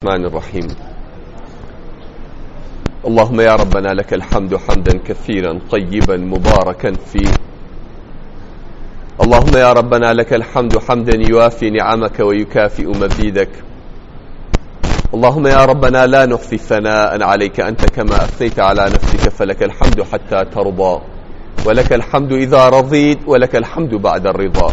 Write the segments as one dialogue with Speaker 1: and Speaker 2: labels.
Speaker 1: الرحمن الرحيم اللهم يا ربنا لك الحمد حمدا كثيرا طيبا مباركا فيه اللهم يا ربنا لك الحمد حمدا يوافي نعمك ويكافئ مزيدك اللهم يا ربنا لا نحصي ثناء عليك أنت كما أثنيت على نفسك فلك الحمد حتى ترضى ولك الحمد إذا رضيت ولك الحمد بعد الرضا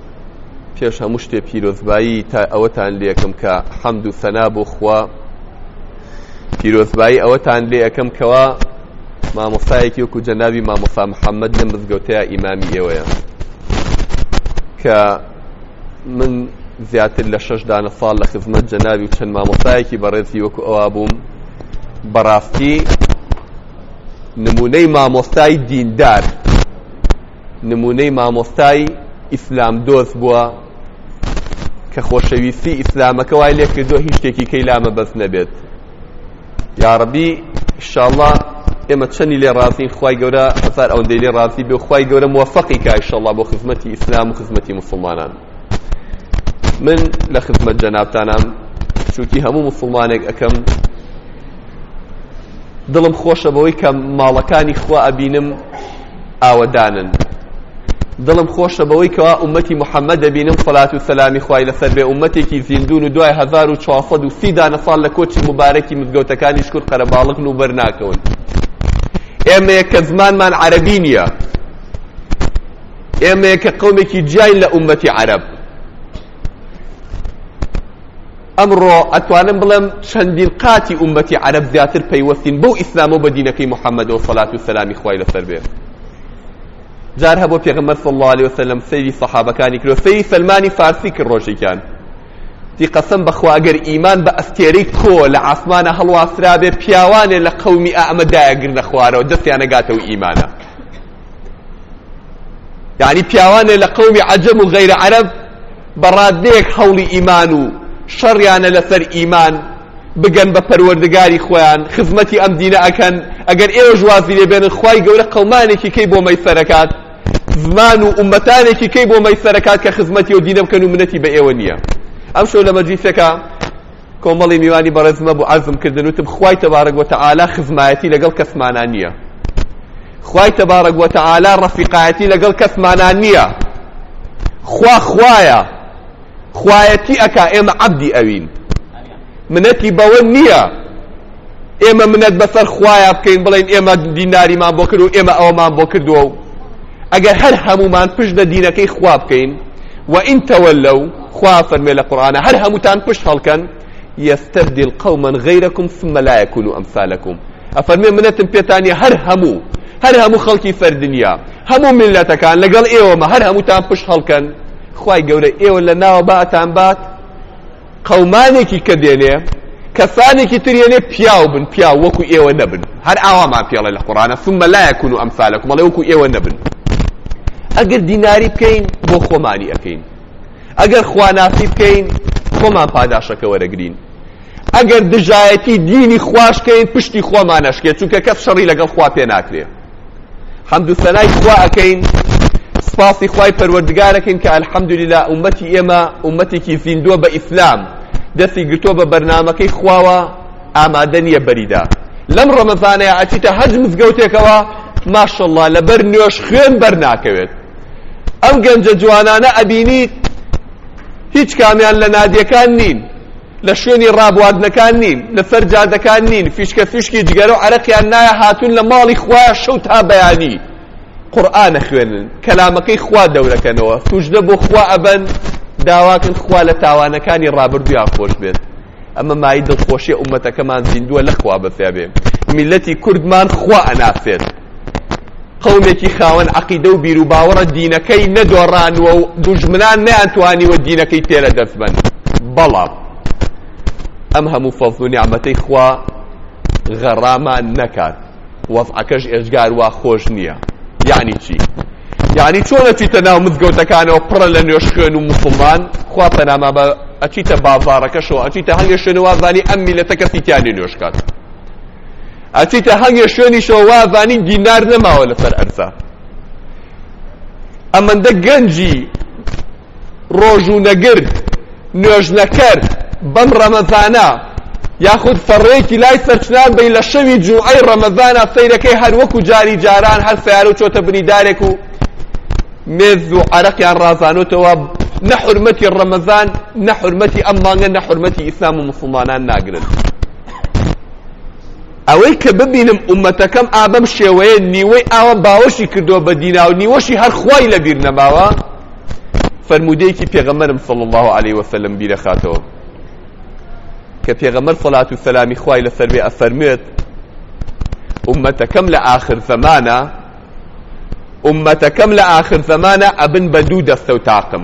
Speaker 1: پێش هەموو شتێ پیرۆزبایی تا ئەوەتان لێکم کە حەمد و سەنا بۆ خوا پیرۆزبایی ئەوەتان لێ ئەەکەم کەوا مامۆستایەکی وەکو جەناوی مامۆسا محەممەد لە مزگەوتەیە ئیمامی ئێوەیە کە من زیاتر لە شش دانە ساڵ لە خزمەت جەناوی و چەند مامۆستایەکی بەڕێزی وەکو ئەوە بووم بەڕاستی نمونەی مامۆستای دیندار نموونەی مامۆستای ئیسلام دۆست بووە کە خۆشەویستی ئیسلامەکە وای لێ کردووە هیچ شتێکی کەی لا مەبەست نەبێت یاڕبی ئیشاءاللە ئێمە چەندی لێ ڕازین خی گەورە هەزار ئەوەندەی لێ ڕازی بێ خی گەورە موفقی کا ئیشاءاللە بۆ خزمەتی ئیسلام و خزمەتی مسلمانان من لە خزمەت جەنابتانم چونکی هەموو مسلمانێک ئەەکەم دڵم خۆشە بەوەی کە ماڵەکانی خوا ئەبینم ئاوەدانن دڵم خۆشە بەوەی کەوا ئومەتی محەممەد دەبینم سەلات و سەلامی خوای لەسەر بێ ئومەتێکی زیندون و دوای 1430 دانە ساڵ لە کۆچی مبارەکی مزگەوتەکانی شکور قەرەباڵغن و بەرناکەون ئێمەیە کە زمانمان عەرەبی نییە ئێمەیە کە قومێکی جیاین لە ئومەتی عەرەب ئەمڕۆ ئەتوانم بڵێم چەندین قاتی ئوممەتی عەرەب زیاتر پەیوەستین بەو ئیسلامەو بە دینەکەی محەمەدەوە سەلات و سەلامی خوای لەسەر بێ جار هەبوو پێغەمبەر صلی الله علیه وسلم سەیری سەحابەکانی کرد سەیری سەلمانی فارسی کرد ڕۆژێکیان دی قەسەم بەخوا ئەگەر ئیمان بە ئەستێرەی کۆ لە عاسمانە هەڵواسرابێ پیاوانێ لە قەومی ئەمە دایەگرنە خوارەوە دەستیانە گاتەوە ئیمانە یعنی پیاوانێ لە قەومی عەجەم و غەیرە عەرەب بە ڕادەیەک هەوڵی ئیمان و شەڕیانە لەسەر ئیمان بگەن بە پەروەردگاری خۆیان خزمەتی ئەم دینە ئەکەن ئەگەر ئێوە ژوازی لێ بێنن خی گەورە قەمانێکی کەی بۆ مەیسەرەکات زمان و ئومەتانێکی کەی بۆ مەیسەرەکات کە خزمەتی و دینە بکەن و منەتی بە ئێوە نییە ئەم شەو لە مەجلیسەکە کۆمەڵی میوانی بەڕێزمە بۆ عەرزم کردن وتم خوای تەبارەک وتەعالا خزمایەتی لەگەڵ کەسمانە نییە خوای تەبارەک وتەعالا ڕەفیقایەتی لەگەڵ کەسمانە نییە خوا خوایە خوایەتی ئەکا ئێمە عەبدی ئەوین منەتی بەوە نییە ئێمە منەت بەسەر خوایە بکەین بڵێن ئێمە دیناریمان بۆ کرد و ئێمە ئەومان بۆ کردووە و ئەگەر هەر هەموومان پشت بە دینەکەی خوا بکەین، وەئین تەوەللەو، خوا فەرمێ لە قورئانا هەر هەمووتان پشت هەڵکەن، یەستەبدیل قەومەن غەیرەکم ثوممە لا یەکوونوو ئەمثالەکم، ئەفەرمێ منەتم پێتان نیە هەر هەموو، هەر هەموو خەڵکی سەر دنیا، هەموو میللەتەکان لەگەڵ ئێوەمە هەر هەمووتان پشت هەڵکەن، خوای گەورە ئێوە لە ناوە باتان بات، قومانێکی کە دێنێ کەسانێکی تر یەنێ پیاو بن پیاو وەکو ئێوە نەبن هەر ئاوا ما پێڵێ لە قورانە ثم لا يكونوا امثالكم ئەڵێ وەکو ئێوە نەبن ئەگەر دیناری بکەین بۆ خۆمانی ئەکەین ئەگەر خواناسی بکەین خۆمان پاداشەکە وەرەگرین ئەگەر دژایەتی دینی خواشکەین پشتی خۆمانەشکێت چونکە کەس شەڕی لەگەڵ خوا پێ ناکرێ حمد و سەنای خوا ئەکەین سپاسی خوای پەروەردگارەکەین کە الحمدللە ئومەتی ئێمە ئومەتێکی زیندووە بە ئیسلام دەستی گرتووە بە بەرنامەکەی خواوە ئامادە نییە بەریدا لەم ڕەمەزانەیە ئەچیتە هەج مزگەوتێکەوە ماشەڵڵا لەبەر نوێش خوێن بەر ناکەوێت ئەم گەنجە جوانانە ئەبینیت هیچ کامیان لە نادیەکان نین لە شوێنی ڕابواردنەکان نین، لە سەر جادەکان نین، فیشکە فیشکی جگەرە و عەرەقیان نایە، هاتوون لە ماڵی خوایە شەو تا بەیانی قورئان ئەخوێنن، کەلامەکەی خوا دەورەکەنەوە، سوجدە بۆ خوا ئەبەن، داواکەن خوا لە تاوانەکانی ڕابردوویان خۆش بێت، ئەمە مایەی دڵخۆشیە ئومەتەکەمان زیندووە لەخوا بەزیابێ میللەتی کوردمان خوا ئەناسێت. قەومێکی خاوەن عەقیدە و بیروباوەڕە دینەکەی نەدۆڕانوە و دوژمنان نەیانتوانیوە دینەکەی تێرە دەرببەن بەڵام ئەم هەموو فەزڵ و نیعمەتەی خوا غەڕامان نەکات وەزعەکەش ئێجگار وا خۆش نییە یعنی چی؟ یعنی چۆن ئەچیتە ناو مزگەوتەکانەوە پڕە لە نوێش خوێن و مسلمان خوا پەناما بە ئەچیتە بازارەکەشەوە ئەچیتە هەندێک شوێنە وازانی ئەم میلەتە کەسی تیانێ نوێشکات ئەچیتە هەنگێ شوێنیشەوە وا ڤانی دینار نەماوە لەسەر ئەرزا ئەمەندە گەنجی ڕۆژ و نەگر نوێژ نەکەر بەم ڕەمەزانە یاخود فەڕێکی لای سەرچنار بی لە شەوی جوعەی ڕەمەزانە سەیرەکەی هەر وەکو جاری جاران هەر سیارە و چۆتە بنی دارێک و مێز و عەرەقیان ڕازانوتەوە نە حرمەتی ڕەمەزان نە حرمەتی ئەم مانگە نە حرمەتی ئیسلام و مسلمانان ناگرن ئەوەی کە ببینم ئومەتەکەم ئا بەم شێوەیە نیوەی ئاوە باوەشی کردووە بە دینا و نیوەشی هەر خوای لەبیر نەماوە فەرموودەیەکی پێغەمبەرم صلی الله علیه وسلم بیرەخاتەوە کە پێغەمبەر صلات و سەلامی خوای لەسەر بێ ئەفەرمێت ئومەتەکەم لە ئاخر زەمانە ئومەتەکەم لە ئاخر زەمانە ئەبن بە دوو دەستە و تاقم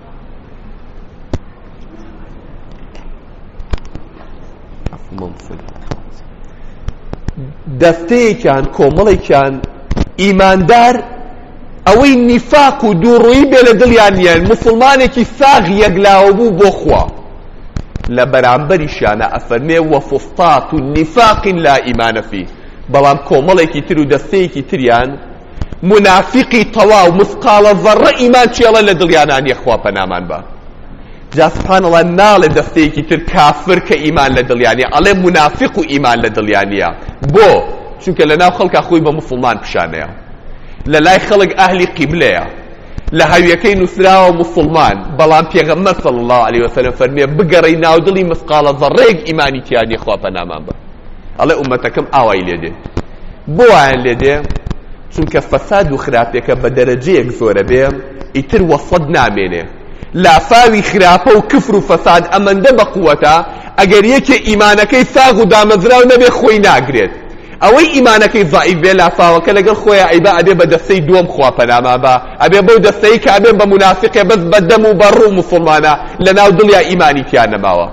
Speaker 1: دەستەیەکیان کۆمەڵێکیان ئیماندار ئەوەی نیفاق و دووڕووی بێ لە دڵیان نیان مسلمانێکی ساغ یەکلاوە بوو بۆ خوا لە بەرامبەریشیانە ئەفەرمێ وەفستات و نیفاقین لا ئیمانەفی بەڵام کۆمەڵێکی تر و دەستەیەکی تریان مونافیقی تەواو مسقاڵە زەڕە ئیمان چێڵە لە دڵیانا نیە خوا پەنامان با جا سبحان اللە ناڵێ دەستەیەکی تر کافر کە ئیمان لە دڵیا نیە ئەڵێ مونافیق و ئیمان لە دڵیا نیە بۆ چونکە لە ناو خەڵکا خۆی بە مسلمان پیشانەیە لە لای خەڵک ئەهلی قیبلەیە لە هەویەکەی نووسراوە مسلمان بەڵام پێغەمبەر صلی الله علیه وسلم فەرمیێ بگەڕی ناودڵی مسقالە زەڕێک ئیمانی تیانی خوا پەنامان بە ئەڵێ ئومەتەکەم ئاوای لێ دێ بۆ وایان لێ دێ؟ چونکە فەساد و خراپیەکە بە دەرەجەیەک زۆرە بێ ئیتر وەسڵەت نامێنێ لافاوی خراپە و کفر و فەساد ئەمەندە بە قوەتە ئەگەر یەکێ ئیمانەکەی ساغ و دامەزراو نەبێ خۆی ناگرێت ئەوەی ئیمانەکەی زەعیف بێ لافاوەکە لەگەڵ خۆیان ئەیبا ئەبێ بە دەستەی دووەم خوا پەنامان با ئەبێ بەو دەستەی کە ئەبێ بە مونافیقێ بەس بە دەم و بە ڕوو موسڵمانە لەناو دڵیا ئیمانی تیا نەماوە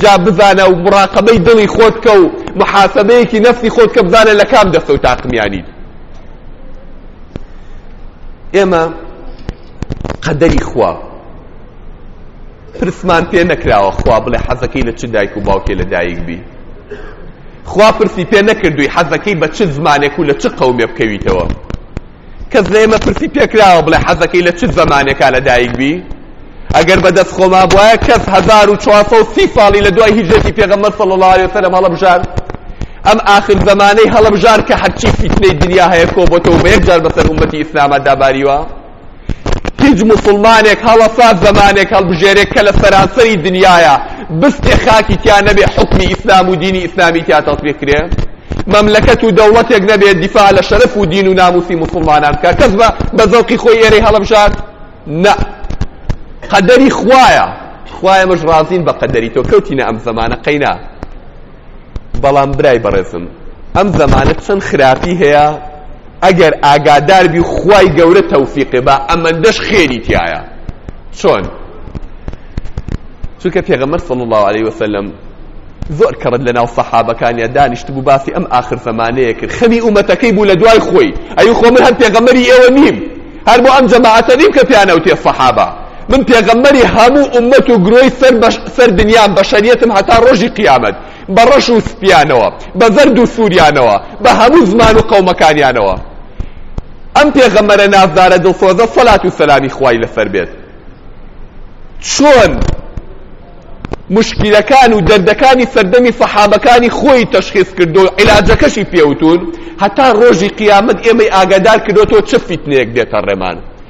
Speaker 1: جا بزانە و مڕاقەبەی دڵی خۆت بکە و محاسەبەیەکی نەفسی خۆت بکە بزانە لە کام دەستە و تاقمیانیت ئێمە قەدەری خوا پرسمان پێ نەکراوە خوا بڵێ حەزەکەی لە چ دایک و باوکێ لە دایک بی خوا پرسی پێ نەکردووی حەزەکەی بە چ زمانێک و لە چ قەومێ بکەویتەوە کەس لە ئێمە پرسی پێکراوە بڵێ حەزەکەی لە چ زەمانێکا لە دایک بی ئەگەر بەدەست خۆما بواە کەس 1430 ساڵی لە دوای هیجرەتی پێغەمبەر صلی الله عليه وسلم هەڵەبژار ئەم آخر زمانەی هەڵەبژار کە هەرچی فیتنەی دنیا هەیە کۆبەتەوە بە یەکجار بەسەر ئومەتی ئیسلاما داباریوە هیچ مسلمانێک هەڵەسات زمانێک هەڵبژێرێک کە لە سەرانسەری دنیاە بستێ خاکی تیا نەبێ حکمی ئیسلام و دینی ئیسلامی تیا تەڵپێ کرێ مەملەکەت و دەوڵەتێک نەبێت دیفاع لە شەرەف و دین و ناموسی موسوڵمانان بکات کەس بە بە زەوقی خۆی ئێرەی هەڵەبژارد نا قەدەری خوایە خوایە مەش ڕازین بە قەدەری تۆ کەوتینە ئەم زەمانە قەینا بەڵام برای بەڕێزم ئەم زەمانە چەند خراپی هەیە ئەگەر ئاگادار بی خوای گەورە تەوفیقێ با ئەمەندەش خێری تیایە چۆن چونکە پێغەمبەر صلی الله علیه وسلم زۆر کەڕت لە ناو سەحابەکانیا دانیشت بوو باسی ئەم ئاخر زەمانەیە کرد خەمی ئومەتەکەی بوو لە دوای خۆی ئەی خۆ من هەم پێغەمبەری ئێوە نیم هەر بۆ ئەم جەماعەتە نیم کە پێیانەوتێ سەحابە من پێغەمبەری هەموو ئومەت و گرۆی سەر بەش سەر دنیام بەشەریەتم هەتا ڕۆژی قیامەت بە ڕەش و سپیانەوە، بە زەرد و سووریانەوە، بە هەموو زمان و قەومەکانیانەوە ئەم پێغەمبەرە نازدارە دڵسۆزە سەلات و سەلامی خوای لەسەر بێت چۆن مشکیلەکان و دەردەکانی سەردەمی سەحابەکانی خۆی تەشخیص کردو و عیلاجەکەشی پێوتون هەتا ڕۆژی قیامەت ئێمەی ئاگادار کردۆتەوە چ فیتنەیەک دێتە ڕێمان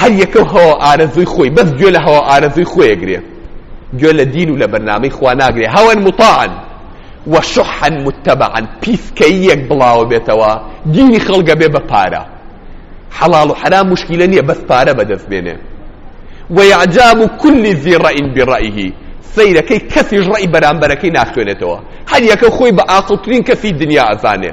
Speaker 1: هەر یەکەو هەوا و ئارەزووی خۆی بەس گوێ لە هەوا و ئارەزووی خۆی ئەگرێ گوێ لە دین و لە بەرنامەی خوا ناگرێ هەوەن موتاعەن و شوحەن موتەبەعەن پیسکەییەک بڵاوە بێتەوە دینی خەڵک ئەبێ بە پارە حەڵاڵ و حەرام موشکیلە نییە بەس پارە بەدەست بێنێ وەیەعجاب و کولی ذی ڕەئین بڕەئیهی سەیرەکەی کەسیش ڕەئی بەرامبەرەکەی ناخوێنێتەوە هەر یەکە خۆی بە ئاقڵترین کەسی دنیا ئەزانێ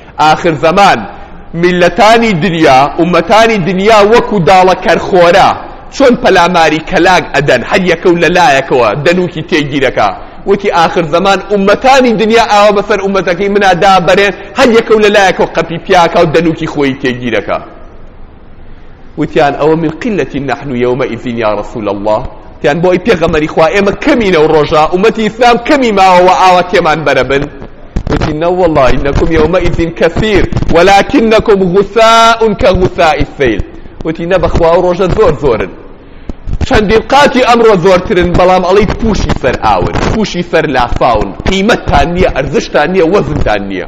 Speaker 1: ئاخر زەمان، میللەتانی دنیا، ئومەتانی دنیا وەکو داڵە کەرخۆرە چۆن پەلاماری کەلاک ئەدەن هەر یەکەو لە لایەکەوە دەنووکی تێگیرەکە وتی ئاخر زەمان ئومەتانی دنیا ئاوا بەسەر ئومەتەکەی منا دابەرێن هەر یەکەو لە لایەکەوە قەپی پیاکاو دەنووکی خۆیی تێگیرەکە وتیان ئەوە من قلة نحن یومئذ یا رسول اللە تیان بۆ ئەی پێغەمبەری خوا ئێمە کەمین ئەو ڕۆژە ئومەتی ئیسلام کەمی ماوە و ئاوا تێمان بەرە بن وتی نە والله انکم یومئذ کثیر ولكنکم غثاء كغثاء السیل وتی نە بەخوا ئەو ڕۆژە زۆر زۆرن چەندین قاتی ئەمڕۆ زۆرترن بەڵام ئەڵی پوشی سەر ئاون پوشی سەر لافاون قیمەتتان نییە ئەرزشتان نییە وەزنتان نییە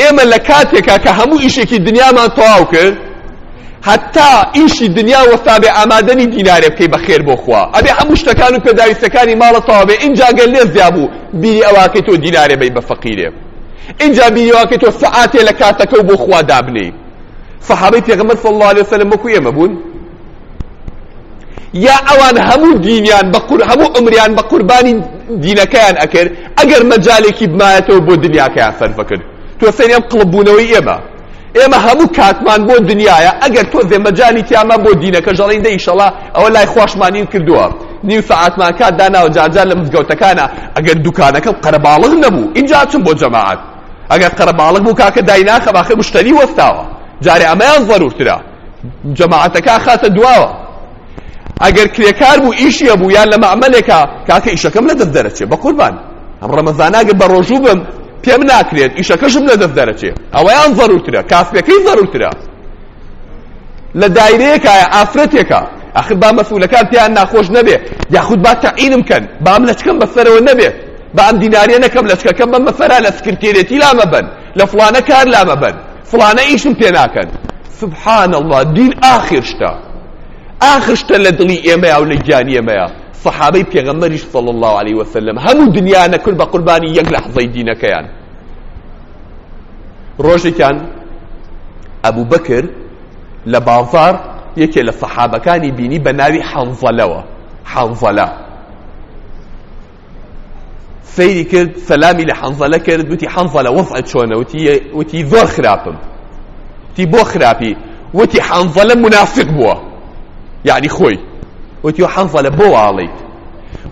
Speaker 1: ئێمە لە کاتێکا کە هەموو ئیشێکی دنیامان تەواو کرد هەتا ئیشی دنیا وەستابێ ئامادەنی دینارێ بکەی بە خێر بۆ خوا ئەبێ هەموو شتەکان و پێداویستەکانی ماڵە تەواوێ ئینجا گەر لێ زیابوو بیری ئەواکەی تۆ دینارێ بەی بە فەقیرێ ئینجا بیری ئەواکەی تۆ سەعاتێ لە کاتەکە و بۆ خوا دابنێی صحابەی پێغەمبەر صلی الله علیه وسلم وەکو ئێمە بوون یا ئەوان هەموو دینیان بە قور هەموو عمریان بە قوربانی دینەکەیان ئەکرد ئەگەر مەجالێکی بمایەتەوە بۆ دنیاکەیان سەرفەکرد تۆ سەری ئەم قڵبوونەوەی ئێمە ئێمە هەموو کاتمان بۆ دنیاە ئەگەر تۆ زێ مەجانی تیامان بۆ دینەکە ژەڵین دەیشەڵا ئەوە لای خوشمانین کردووە نیو سەعاتمان کات داناوە جارجار لە مزگەوتەکانە ئەگەر دوکانەکەم قەرەباڵغ نەبوو ئینجا چم بۆ جەماعات ئەگەر قەرەباڵغ بوو کاکە دایناخە باخێ مشتری وەستاوە جارێ ئەمەیان ضرورترە جەماعەتەکە خاتە دواوە ئەگەر کرێکار بوو ئیشی هەبوو یان لە مەعمەلێکە کاکە ئیشەکەم لە دەست دەرەچێ بە قوربان ڕەمەزاناگە بە ڕۆژوو بم پێم ناکرێت ئیشەکەشم لە دەست دەرەچێ ئەوەیان ضرورترە کاسپەکەی ضرورترە لە دایرەیەکایە ئافرەتێکە ئەخر با مەسئولەکان پێیان ناخۆش نەبێ یاخود با تەعینم کەن بام لەچکەم بەسەرەوە نەبێت بە ئەم دیناریە نەکەم لەچکەکەم بەم بەسەرا لە سکرتێرێتی لامەبەن لە فڵانە کار لامەبەن فڵانە ئیشم پێ ناکەن سبحان الله دین ئاخر شتە ئاخر شتە لە دڵی ئێمەیا و لە گیانی ئێمەیە سەحابەی پێغەمبەریش صلی الله علیه وسلم هەموو دنیا نەکرد بە قوربانی یەک لەحظەی دینەکەیان ڕۆژێکیان ئەبوو بەکر لە بازار یەکێ لە سەحابەکانی بینی بە ناوی حەنزەلەوە حەنزەلە سەیری کرد سەلامی لە حەنزەلە کرد وتی حەنزەلە وەزعت چۆنە وتی زۆر خراپم وتی بۆ خراپی وتی حەنزەلە منافق بووە یعنی خۆی وتی حەنزەلە بۆ واڵیت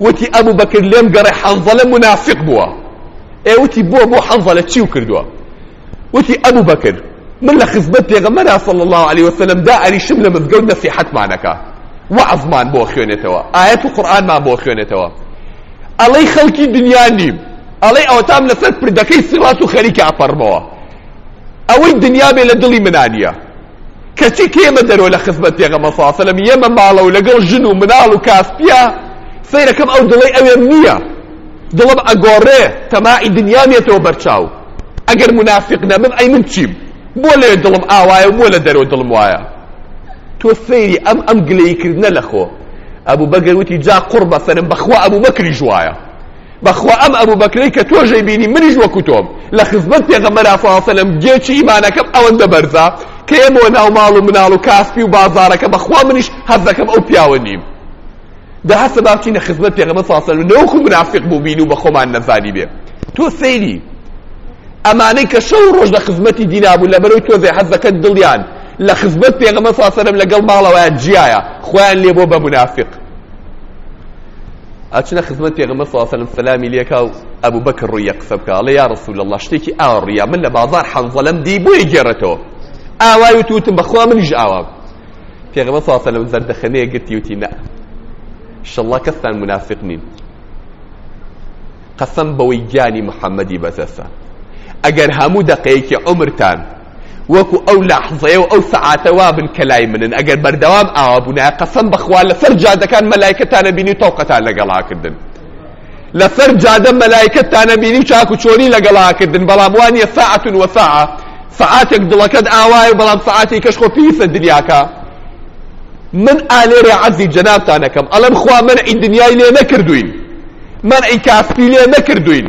Speaker 1: وتی ئەبوو بەکرد لێم گەڕێ حەنزەلە منافق بووە ئێوتی بۆ بۆ حەنزەلە چی و کردووە وتی، ئەبو بەکر، من لە خزمەت پێغەمبەرا صلی اللە علیە وسلم دا ئەریشم لە مزگەوت نەسیحەتمان ئەکا، وەعزمان بۆ ئەخوێنێتەوە، ئایەت و قورئانمان بۆ ئەخوێنێتەوە، ئەڵێی خەڵکی دنیا نیم، ئەڵێی ئەوەتام لەسەر پردەکەی سیڕات و خەریکە ئەپەڕمەوە، ئەوەی دنیا بێ لە دڵی منا نیە. کەچی کە یەمە دەرۆ لە خزمەت پێغەمبەر صلی اللە علیە یەمە ماڵە و لەگەڵ ژن و مناڵ و کاس پییا سەیرەکەم ئەو دڵەی ئەوێم نیە دڵم ئەگۆڕێ تەماعی دنیام یەتەوە بەرچاو ئەگەر منافق نەبم ئەی من چیم بۆ لەوێ دڵم ئاوایە و بۆ لە دەرۆ دڵم وایە تۆ سەیری ئەم ئەم گلەیی کردنە لەخۆ ئەبوبەکر وتی جا قوڕ بەسەرم بەخوا ئەبوبەکریش وایە بەخوا ئەم ئەبوبەکرەی کە تۆش ئەیبینی منیش وەکو تۆم لە خزمەت پێغەمبەرا صلی اللە علیە و سلم گێچی ئیمانەکەم ئەوەندە بەرزە کە یە بۆ ناو ماڵ و مناڵ و کاسپی و بازارەکە بەخوا منیش هەست دەکەم ئەو پیاوە نیم دە هەستە با بچینە خزمەت پێغەمبەر صلی اللە علیە و سلم نەوەکو منافق بوو بین و بە خۆمان نەزانی بێ تۆ سەیری ئەمانەی کە شەو ڕۆژ لە خزمەتی دینا بوو لەبەرەوەی تۆ زێ حەز دەکەن دڵیان لە خزمەت پێغەمبەر صلی اللە علیه و سلم لەگەڵ ماڵەوەیان جیایە خۆیان لێ بۆ بە منافق ئەچنە خزمەت پێغەمبەر صلی الله علیه و سلم سلامی لێکا و ئەبو بەکر ڕووی قسە بکە ئەڵێ یا رسول الله شتێکی ئاوا ڕوویا من لە بازار حەنزەلەم دی بۆی گێڕێتەوە ئاوای و توتم بەخوا منیش ئاوا پێغەمبەر صلی الله علیه و سلم زەردەخەنەیە گرتی وتی نە شەڵڵا کەستان منافق نین قەسەم بەوەی گیانی محەممەدی بەزەسە ئەگەر هەموو دەقەیەکی عمرتان وەکو ئەو لەحزەیە و ئەو سەعاتە وابن کە لای منن، ئەگەر بەردەوام ئاوا بوونایە، قەسەم بەخوا لەسەر جادەکان مەلایکەتان ئەبینی و تەوقەتان لەگەڵ ئاکردن. لەسەر جادە مەلایکەتتان ئەبینی و چاک و چۆنی لەگەڵ ئاکردن، بەڵام وا نییە ساعەت و ساعە، سەعاتێک دڵەکەت ئاوایە و بەڵام سەعاتی کەش خۆ پیسە دنیاکە. من ئالێرێ عەرزی جەنابتان ئەکەم، ئەڵێم خوا مەنعی دنیای لێ نەکردووین، مەنعی کاسپی لێ نەکردووین،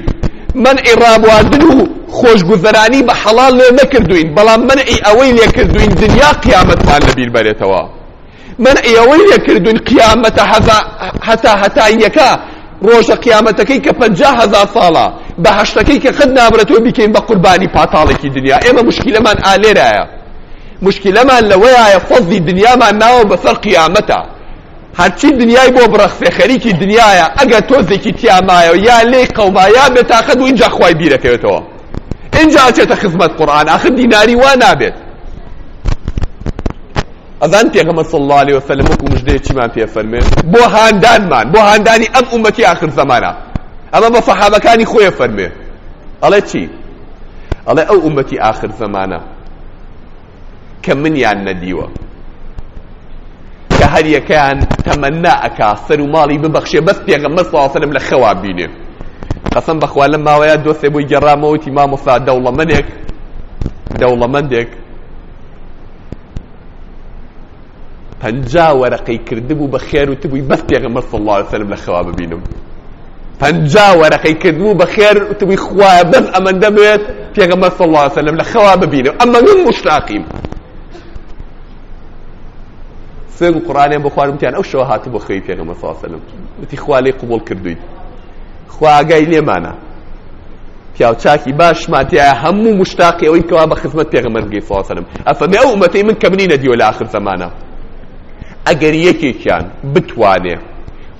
Speaker 1: مەنعی ڕابواردن و خۆشگوزەرانی بە حەڵاڵ لێ نەکردووین، بەڵام مەنعی ئەوەی لێ کردووین دنیا قیامەتمان لە بیر بەرێتەوە. مەنعی ئەوەی لێ کردووین قیامەتە هەزا هەتا هەتاییەکە، ڕۆژە قیامەتەکەی کە پەنجا هەزار ساڵە، بەهەشتەکەی کە قەت نابرێتەوە بیکەین بە قوربانی پاتاڵێکی دنیا. ئێمە موشکیلەمان ئا لێرایە. موشکیلەمان لەوەیایە فەزڵی دنیامان ناوە بەسەر قیامەتا. هەرچی دنیای بۆ بڕەخسێ خەریکی دنیایە ئەگەر تۆزێکی تیا مایەوە یا لێی قەوما یا بێتاقەت بوو ئینجا خوای بیرەکەوێتەوە ئینجا ئەچێتە خزمەت قورئان ئاخر دیناری وا نابێت ئەزان پێغەمە صلی الله عليه وسلم وەکو مژدەیە چیمان پێ فەرمێ بۆ هاندانمان بۆ هاندانی ئەم ئومەتی آخر زەمانە ئەمە بە سەحابەکانی خۆیە فەرمێ ئەڵێ چی ئەڵێ ئەو ئومەتی آخر زەمانە کە منیان نەدیوە کە هەریەکەیان تەمەنا ئەکا سەر و ماڵی ببەخشێ بەس پێغەمبەر صلی الله علیه وسلم لە خەوا بینێ قەسەم بەخوا لەم ماوەیە دۆستێ بۆی گەڕامەوەتی مامۆستا دەوڵەمەنێک دەوڵەمەندێک پەنجا وەرەقەی کردبوو بە خێر و تبووی بەس پێغەمبەر صلی الله علیه وسلم لە خەوا ببینم پەنجا وەرەقەی کردبوو بە خێر و تبووی خوایە بەس ئەمەندە بێت پێغەمبەر صلی الله علیه وسلم لە خەوا ببینم ئەمە من مشتاقیم سێگ و قڕانێن بۆ خوارمتیان ئەو شەوە هاتبوو خوێی پێغەمبەر صلی الله علیه وسلم وتی خوا لێ قبول کردوویت خوا ئاگای لێمانە پیاو چاکی باشمان تیایە هەموو مشتاقی ئەوەین کەوا بە خزمەت پێغەمبەر بگەی صلی سەلم ئەفەرمێ ئەو ئومەتەی من کە منی نەدیوە لە ئاخر زەمانە ئەگەر یەکێکیان بتوانێ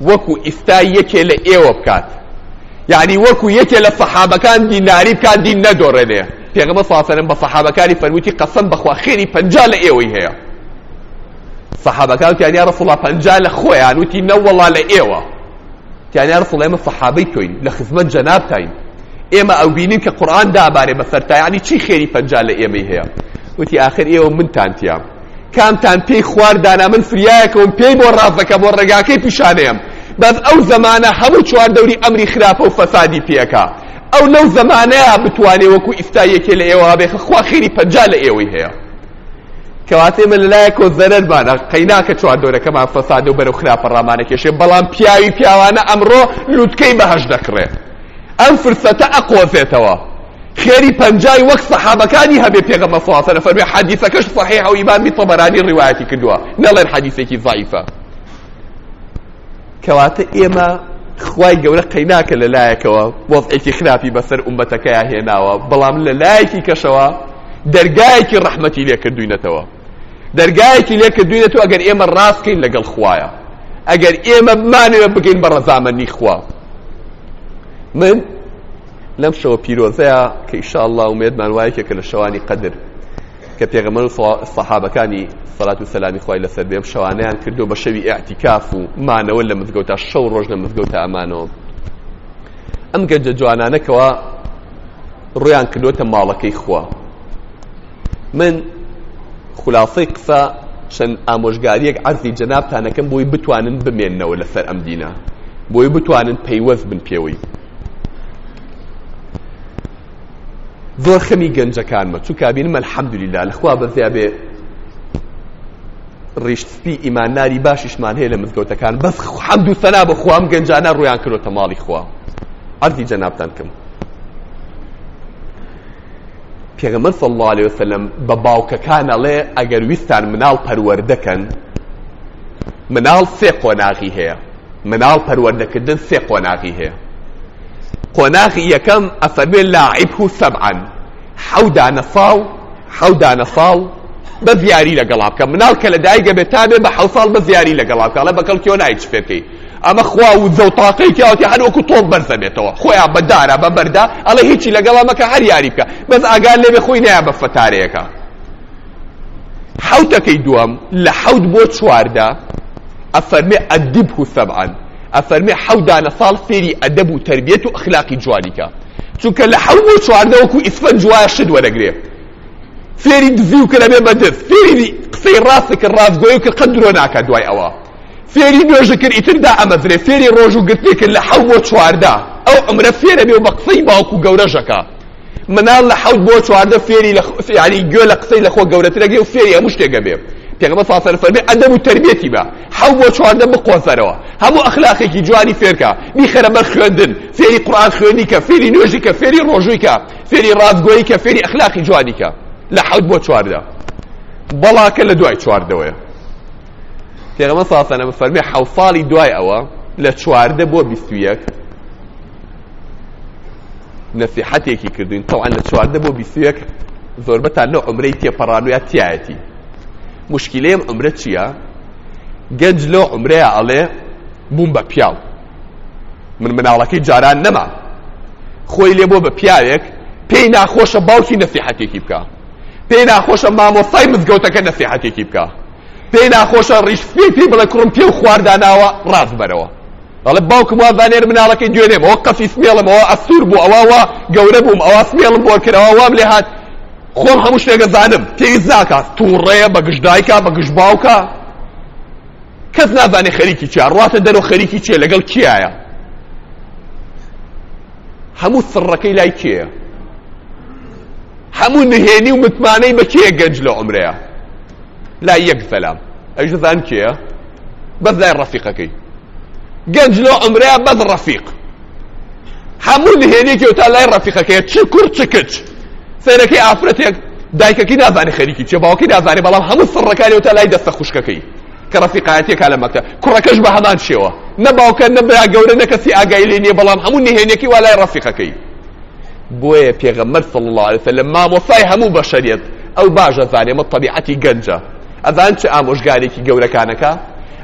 Speaker 1: وەکو ئیستا یەکێ لە ئێوە بکات یعنی وەکو یەکێ لە سەحابەکان دیناری بکات دین نەدۆڕێنێ پێغەمە ساسەرم بە سەحابەکانی فەرمووتی قەسەم بەخوا خێری پەنجا لە ئێوەی هەیە سەحابەکانتیان یا ڕەسوڵا پەنجا لە خۆیان وتی نەوەڵا لە ئێوە یان یا رسول ئێمە صحابەی تۆین لە خزمەت جەنابتاین ئێمە ئەو بینین کە قورئان دابارێ بەسەرتا یعنی چی خێری پەنجا لە ئێمەی هەیە وتی ئاخر ئێوە منتان تیا کامتان پێی خوار دانا من فریایەکەم پێی بۆ ڕازەکە بۆ ڕێگاکەی پیشانەیەم بەس ئەو زەمانە هەموو چوار دەوری ئەمری خراپە و فەسادی پێەکە ئەو لەو زەمانەیە بتوانێ وەکو ئیستا یەکێ لە ئێوە هەبێ خوا خێری پەنجا لە ئێوەی هەیە کەواتە ئێمە لەلایەکەوە زەرەرمانە قەیناکە چواردۆرەکەمان فەسادە و بەرەو خراپە ڕامانەکێشێ بەڵام پیاوی پیاوانە ئەمڕۆ لوتکەی بەهەش دەکڕێ ئەم فرسەتە ئەقۆزێتەوە خێری پەنجای وەک سەحابەکانی هەبێ پێغەمە سڵاسەرە فەرمی حەدیثەکەش صحیح و ئیمامی طەبەرانی ڕیوایەتی کردووە نەڵێن حەدیثێکی ضعیفە کەواتە ئێمە خوای گەورە قەیناکە لە لایەکەوە وەزعێکی خراپی بەسەر ئوممەتەکەیا هێناوە بەڵام لە لایەکی کەشەوە دەرگایەکی ڕەحمەتی لێکردوینەتەوە دەرگایەکی لێکردوینەتەوە ئەگەر ئێمە ڕاستکەین لەگەڵ خوایە ئەگەر ئێمە بمانەوە بگەین بە ڕەزامەنی خوا من لەم شەوە پیرۆزەیە کە ئیشاء الله ومێدمان وایەکێکە لە شەوانی قەدر کە پێغەمبەر و سەحابەکانی سەلات و سەلامی خوای لەسەر بێم شەوانەیان کردو بە شەوی ئاعتیکاف و مانەوە لە مزگەوتا شەو ڕۆژ لە مزگەوتا ئەمانەوە ئەم گەنجە جوانانەکەوە ڕویان کردوتە ماڵەکەی خوا من خلاصەی قسە چەند ئامۆژگاریەک عەرزی جەنابتانەکەم بۆی بتوانن بمێنەوە لەسەر ئەم دینە بۆی بتوانن پەیوەست بن پێوەی زۆر خەمی گەنجەکانمە چونکە ئەبینم الحەمدللە لە خوا بەزیا بێ ڕیشت سپی ئیمانداری باشیشمان هەیە لە مزگەوتەکان بەس حەمد و سەنا بە خوام گەنجانە ڕویان کردۆتە ماڵی خوا عەرزی جەنابتان کەم پێغەمبەر صلی الله عليه وسلم بە باوکەکان ئەڵێ ئەگەر ویستان مناڵ پەروەردەکەن مناڵ سێ قۆناغی هەیە مناڵ پەروەردەکردن سێ قۆناغی هەیە قۆناغی یەکەم ئەفەرموێ لاعبه سبعا حەو دانە ساڵ حەو دانە ساڵ بەس یاری لەگەڵا بکە مناڵ کە لە دایکە بێت تا بێ بە حەو ساڵ بەس یاری لەگەڵا بکە لە بەکەڵ کێوە نای چ پێکەی ئەمە خوا و زەو تاقەی تیاوتی هەر وەکو تۆڵ بەرزە بێتەوە خۆیان بە دارە بە بەردا ئەڵە هیچی لەگەڵا مەکە هەر یاری بکە بەس ئاگار لێبێ خۆی نایە بە فەتارەیەەکە حەوتەکەی دووەم لە حەوت بۆ چواردە ئەفەرمێ ئەدیبه سەبعەن ئەفەرمێ حەوت دانە ساڵ فێری ئەدەب و تەربیەت و ئەخلاقی جوانی کە چونکە لە حەوت بۆ چواردە وەکو ئیسفەنج وایە شت وەرەگرێ فێری دزی و کرەبێ بە دز فێری قسەی ڕاست کرد ڕاستگۆی کرد قەت درۆ ناکە دوای ئەوە فێری نوێژە کرد ئیتر دا ئەمەزرێ فێری ڕۆژ و گرتنی کرد لە حەو بۆ چواردە ئەو عمرە فێرە بێ و بە قسەی باوکو گەورەژەکە مناڵ لە حەوت بۆ چواردە فێری لە یعنی گوێ لە قسەی لە خۆ گەورەتر ئەگرێ و فێری هەموو شتێک ئەبێ پێغەمبەر صلی الله علیه و فەرمی ئەدەب و تربیەتی بە حەو بۆ چواردە بقۆزەرەوە هەموو ئەخلاقێکی جوانی فێرکە بیخەرە بەر خوێندن فێری قورئان خوێنی کە فێری نوێژی کە فێری ڕۆژووی کە فێری ڕاستگۆیی کە فێری ئەخلاقی جوانی کە لە حەوت بۆ چواردە بەڵاکە لە دوای چواردەوەیە پێغەمبەر صلی الله علیه و فەرمی حەو ساڵی دوای ئەوە لە چواردە بۆ بیست و یەک نەسیحەتێکی کردوین تەوان لە چواردە بۆ بیست و یەک زۆربەتان لەو عمرەی تێپەڕانویا تایەتی مشکلەیەم عمرە چییە گەنج لەو عمرەیە ئەڵێ بووم بە پیاو من مناڵەکەی جاران نەما خۆی لێ بۆ بە پیاوێک پێی ناخۆشە باوکی نەسیحەتێکی بکە پێی ناخۆشە مامۆستای مزگەوتەکە نەسیحەتێکی بکە پێی ناخۆشە ڕیشپی پێی بڵێ کوڕم پێ و خوارداناوە ڕاست بەرەوە دەڵێت باوکم وا زانیاری مناڵەکەی دوێنێم ئەوە قەفی سمێڵم ئەوە ئەستور بوو ئەوە وا گەورە بووم ئەوە سمێڵم بۆر کرد ئەوە وام لێ هات خۆم هەموو شتێکە زانم پێویست ناکات تووڕەیە بە گشت دایکە بە گشت باوکە کەس نازانێ خەریکی چیە ڕاتە دەرەوە خەریکی چیە لەگەڵ کیایە هەموو سڕەکەی لای کێە هەموو نهێنی و متمانەی بە کێ گەنج لە عمرەیە لای یەک سەلام ئەویش زان کێیە بەس لای ڕەفیقەکەی گەنج لۆ ئەمرەیە بەس ڕەفیق هەموو نهێنێکی و تا لای ڕەفیقەکەی چ کوڕ چ کچ سەیرەکەی ئافرەتێک دایکەکەی نازانێ خەریکی چێ باوکی نازانێ بەڵام هەموو سڕەکانی و تا لای دەستە خوشکەکەی کە ڕەفیقایەتێکا لە مەکتە کوڕەکەش بە هەمان شێوە نە باوکە نە برا گەورە نە کەسی ئاگای لێ نییە بەڵام هەموو نهێنێکی وا لای ڕەفیقەکەی بۆیە پێغەمبەر صلی اللە علیە وسلم مامۆستای هەموو بەشەریەت ئەو باش ئەزانێ مە تەبیعەتی گەنجە ئەزان چ ئامۆژگارێکی گەورەکانەکە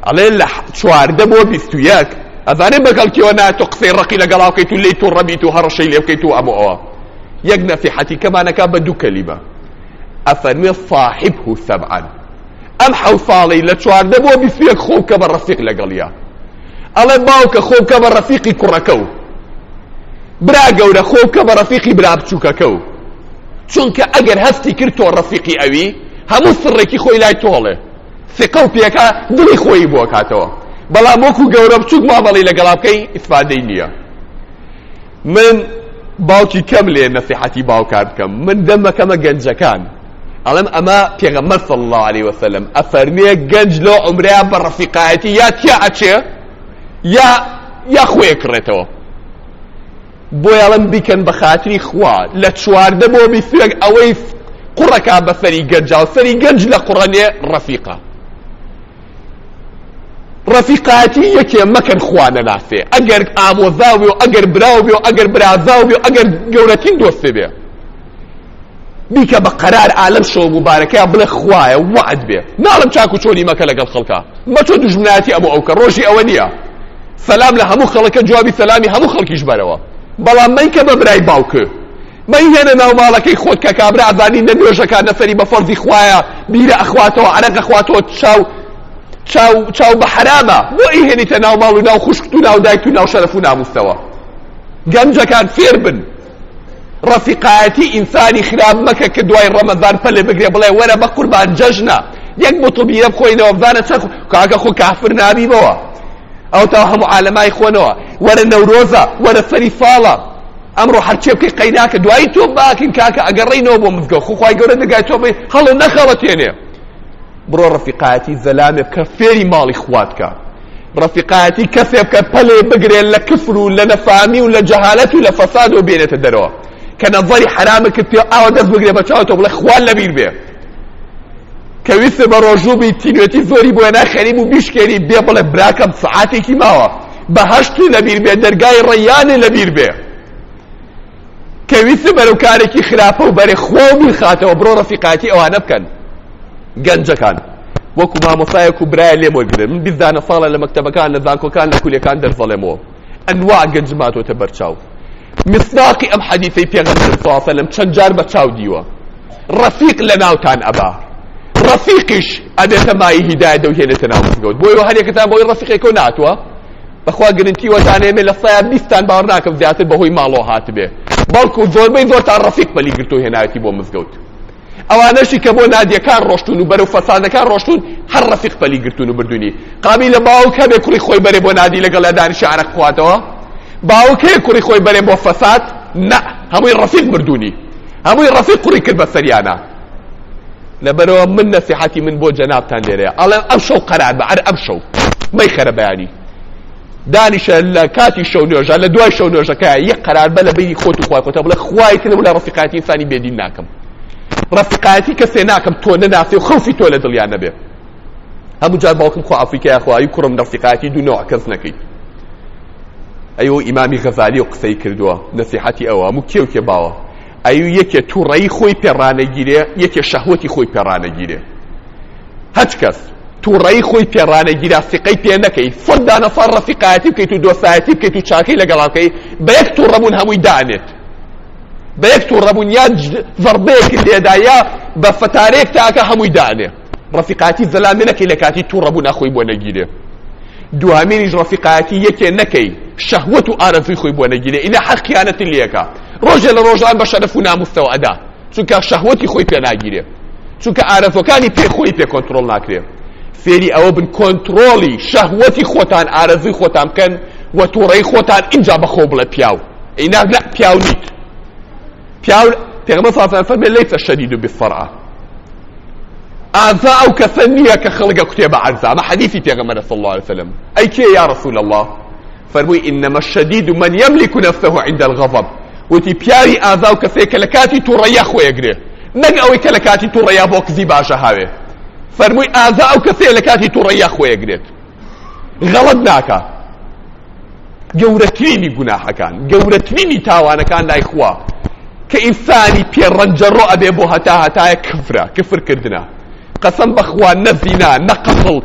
Speaker 1: ئەڵێ لە چواردە بۆ بیست و یەک ئەزانێ بەگەڵ کێوە نایە تۆ قسەی ڕەقی لەگەڵا بکەیت و لێی توڕە بیت و هەڕەشەی لێ بکەیت و ئەمە ئەوە یەک نەسیحەتی کەمانەکە بە دوو کەلیمە ئەفەرمێ صاحبه سەبعەن ئەم حەوت ساڵەی لە چواردە بۆ بیست و یەک خۆو بکە بە ڕەفیق لەگەڵیا ئەڵێ باوکە خۆو بکە بە ڕەفیقی کوڕەکە و برا گەورە خۆو بکە بە ڕەفیقی برا بچووکەکە و چونکە ئەگەر هەستی کرد تۆ ڕەفیقی ئەوی هەموو سڕێکی خۆی لای تۆڵێ سقە و پێکا دڵی خۆی بۆ کاتەوە بەڵام وەکو گەورە بچووک مامەڵی لەگەڵا بکەی ئیسفادەی نییە من باوکی کەم لێ نەسیحەتی باوکار بکەم من دەمەکەمە گەنجەکان ئەڵێم ئەمە پێغەمبەر صلی اللە علیە وسلم ئەفەرمێ گەنج لۆ عمرەیان بە ڕەفیقایەتی یا تیا ئەچێ یا یا خۆیە کڕێتەوە بۆیاڵم بیکەن بە خاتری خوا لە چواردە بۆ بیسوێک ئەوەی قڕەکە بە سەری گەنجا و سەری گەنج لە قڕەنێ ڕەفیقا ڕەفیقاتی یەکێ مەکەن خوا نەناسێ ئەگەر ئامۆزاوێ و ئەگەر براو بێ و ئەگەر برازاو بێ و ئەگەر گەورەتین دۆستێ بێ بیکە بە قەرار ئالەم شەوە مبارەکەیان بڵێ خوایە وعد بێ ناڵم چاکو چۆنی مەکە لەگەڵ خەڵکە مە تۆ دژمنایەتی ئەمە ئەوکە ڕۆژی ئەوە نییە سەلام لە هەموو خەڵەکە جوابی سەلامی هەموو خەڵکیش بەرەوە بەڵام مەیکە بە برای باوکە مەی هێنە ناو ماڵەکەی خۆت کە کابرا ئەزانی نە نوێژەکە نەسەری بە فەرزی خوایە بیرە ئەخواتەوە عەرەقە خواتەوە چاو چاو چاو بە حرامە بۆ ئی هێنیتە ناو ماڵ و ناو خوشکت و ناو دایک و ناو شەرەف و ناموستەوە گەنجەکان فێر بن ڕەفیقایەتی ئینسانی خراپ مەکە کە دوای ڕەمەزان پەلێ بگرێ بڵێ وەرە بە قوربان جەژنە یەک بۆتڵ بیرە بخۆینەوە بزانە چەند کاکە خۆ کافر نابیبەوە ئەو تا هەموو عالەمای خۆنەوە وەرە نەورۆزە وەرە سەری ساڵە ئەمڕۆ هەرچێ بکەی قەیناکە دوایی تۆ باکن کاکە ئەگەڕینەوە بۆ مزگە خوخوای گەورە دەگای تۆ بێ هەڵە نەخەڵەتێنێ بڕۆ ڕەفیقایەتی زەلامێ بکە فێری ماڵی خواتکە ڕەفیقایەتی کەسێ بکە پەلێ بگرێ لە کفر و لە نەفامی و لە جەهالەت و لە فەساد و بێنێتە دەرەوە کە نەزەری حەرامە کرد پێ ئاوە دەست بگرێ بە چاوتە بڵێ خوان لەبیر بێ کە ویست بە ڕۆژوو بی تینوێتی زۆری بۆ نا خەریب و بیشکێنی بێ بڵێ براکەم سعاتێکی ماوە بە هەشتی لەبیر بێ دەرگای ڕیانی لەبیر بێ کە ویستت بەرەو کارێکی خراپە و بەرەی خواو بیرخاتەوە بڕۆ ڕەفیقایەتی ئەوانە بکەن گەنجەکان وەکو مامۆسایەک و برایە لێم وەرگرن من بیست دانە ساڵە لە مەکتەبەکان لە زانکۆکان لە کولێکان دەرس دەڵێمەوە ئەنواع گەنجم هاتۆتە بەرچاو مصداقی ئەم حەدیثەی پێغەمبەر صلی الله علیه وسلم چەند جار بە چاو دیوە ڕەفیق لە ناوتان ئەبا ڕەفیقیش ئەبێتە مای هیدایە دەوهێنێتە ناو مزگەوت بۆیەوە هەرێکەتان بۆی ڕەفیقێکەوە ناتوە بەخوا گرنتی وەتانێ بێ لە سەیە بیستان باوەڕ ناکەم زیاتر بەهۆی ماڵەوە هاتبێ بەڵکو زۆربەی زۆرتان ڕەفیق پەلی گرتو هێنایەتی بۆ مزگەوت ئەوانەشی کە بۆ نادیەکان ڕۆشتون و بەرەو فەسادەکان ڕۆشتون هەر ڕەفیق پەلی گرتون و بردونی قابی لە باوک هەبێ کوڕی خۆی بەرێ بۆ نادی لەگەڵ لەدانی شارەق خواتەوە باوکەیە کوڕی خۆی بەرێ بۆ فەساد نە هەمووی ڕەفیق بردونی هەمووی ڕەفیق کوڕی کرد بە سەریانە لەبەرئەوە من نەسیحەتی من بۆ جەنابتان لێرەیە ئەڵێن ئەمشەو قەرار بە هەر ئەمشەو مەیخەرە بەیانی دانیشە لە کاتی شەو نوێژە لە دوای شەو نوێژەکە یەک قەرار بە لە بینی خۆت و خوای خۆتە بڵێ خوای ترم لە ڕەفیقاتی ئینسانی بێدین ناکەم ڕەفیقاتی کەسێ ناکەم تۆ نەناسی و خەوفی تۆ لە دڵیان نەبێ هەموو جار باوکم خۆ ئەفریکای خۆی کوڕم ڕەفیقاتی دوو نەوە کەس نەکەیت ئەیەوە ئیمامی غەزالی و قسەی کردووە نەسیحەتی ئەوە هەموو کێو کێ باوە ئەیوو یەکێ توڕەیی خۆی پێ ڕانەگیرێ یەکێ شەهوەتی خۆی پێ ڕانەگیرێ هەچ کەس توڕەیی خۆی پێ ڕانەگیرا سیقەی پێ نەکەی سەد دانە ساڵ ڕەفیقایەتی بکەیت و دۆستایەتی بکەیت و چاکەی لەگەڵا بکەی بە یەک توڕەبوون هەمووی دانێت بە یەک توڕەبوون یا زەڕبەیەکت لێدا یا بە فەتارەیەک تاکە هەمووی دانێ ڕەفیقاتی زەلامێ نەکەی لە کاتی تووڕە بوونا خۆی بۆ نەگیرێ دوهامینیش ڕەفیقاتی یەکێ نەکەی شەهوەت و ئارەزووی خۆی بۆ نەگیرێ ئینا هەر خیانەتی لێکە ڕۆژێ لە ڕۆژان بە شەرەف و ناموستەوە ئەدا چونکە شەهوەتی خۆی پێ ناگیرێ چونکە ئارەزوەکانی پێ خۆی پێ کۆنتترۆل ناکرێ فێری ئەوە بن کۆنتترۆڵی شەهوەتی خۆتان ئارەزووی خۆتان بکەن و تووڕەی خۆتان ئینجا بەخۆ بڵێ پیاو ئینا پیاو نیت پیاو پێغەمبەر صلی الله علیه و فەرمێ لیس الشدید بالسرعه ئازا ئەو کەسە نییە کە خەڵگە کوتێ بە عەرزا ئەمە حەدیثی پێغەمبەر صلی الله علیه و سلم ئەی کێ یا رسول الله فەرمووی انما الشدید من یملک نفسه عند الغضب وتی پیاوی ئازا و کەسێک کە لە کاتی توڕەیە خۆیەگرێ نەک ئەوەی کە لە کاتی توڕەیە بۆ کزی باشە هاوێ فەرمووی ئازا ئەو کەسەیە لە کاتی توڕەیە خۆیەگرێت غەڵەت ناکا گەورەترینی گوناحەکان گەورەترینی تاوانەکان لای خوا کە ئینسانی پێ ڕەنجەڕۆ ئەبێ بۆ هەتا هەتایە کفرە کفر کردنە قەسەم بەخوا نەزینا نەقەفڵ